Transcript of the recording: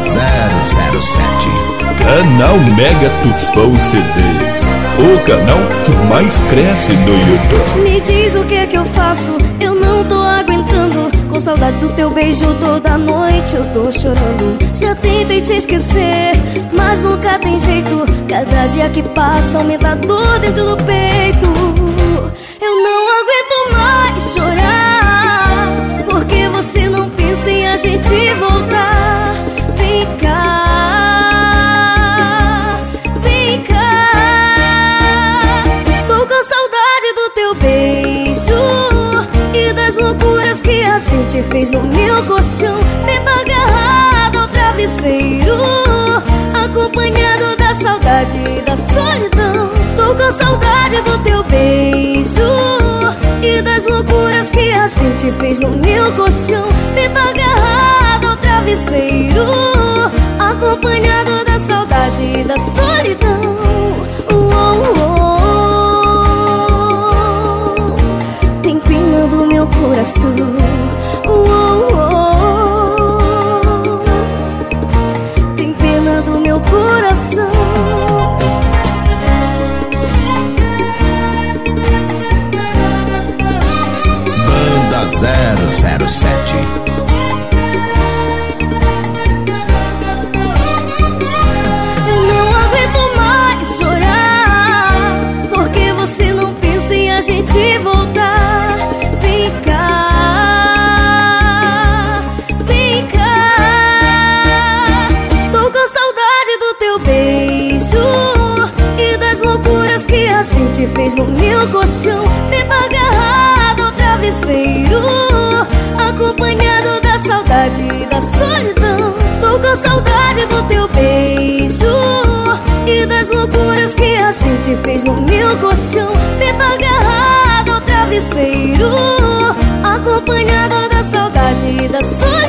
007. Canal Mega Tufão CDs. O canal que mais cresce no YouTube. Me diz o que é que eu faço, eu não tô aguentando. Com saudade do teu beijo toda noite eu tô chorando. Já tentei te esquecer, mas nunca tem jeito. Cada dia que passa aumenta a dor dentro do peito. Gente fez no meu colchão. Dentro agarrado ao travesseiro, acompanhado da saudade e da solidão. Tô com saudade do teu beijo e das loucuras que a gente fez no meu colchão. Dentro agarrado ao travesseiro, acompanhado 007 Eu não aguento mais chorar Porque você não pensa em a gente voltar. Vem cá Vem cá. Tô com saudade do teu beijo E das loucuras que a gente fez no meu colchão. Agarrado ao travesseiro Acompanhado da saudade e da solidão. Tô com saudade do teu beijo E das loucuras que a gente fez no meu colchão. Feito agarrado ao travesseiro Acompanhado da saudade e da solidão.